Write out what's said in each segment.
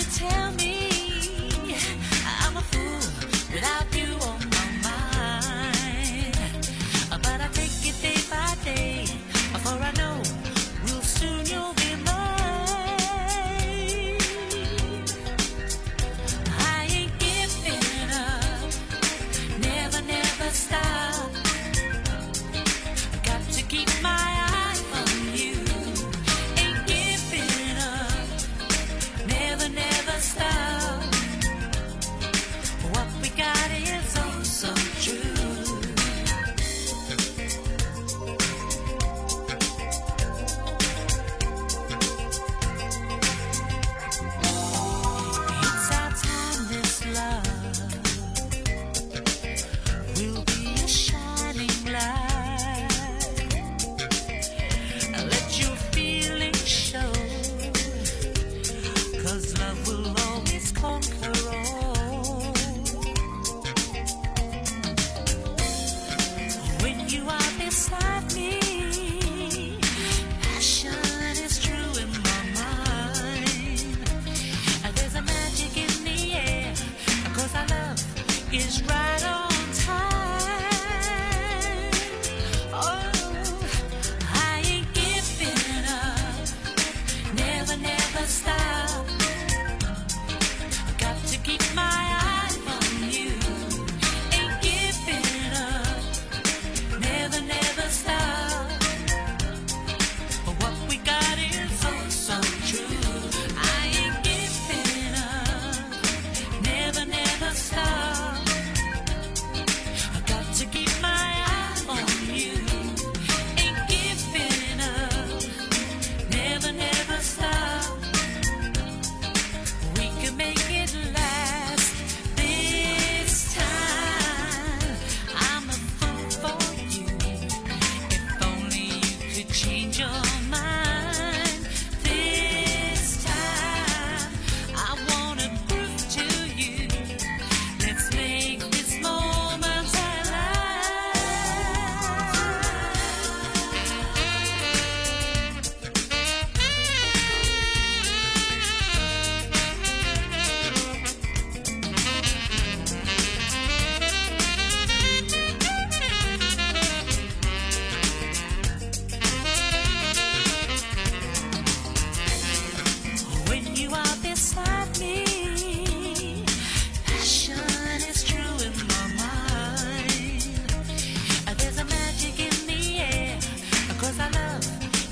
should tell me is right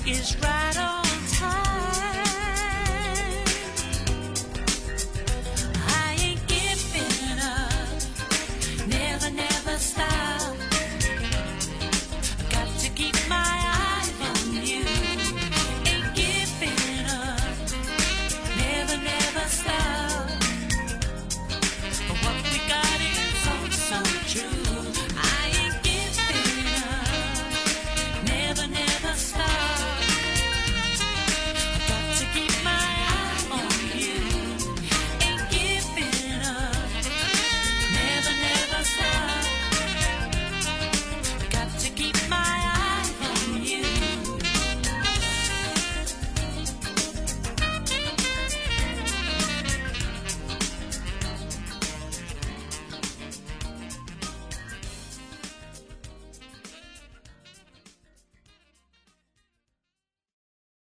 is right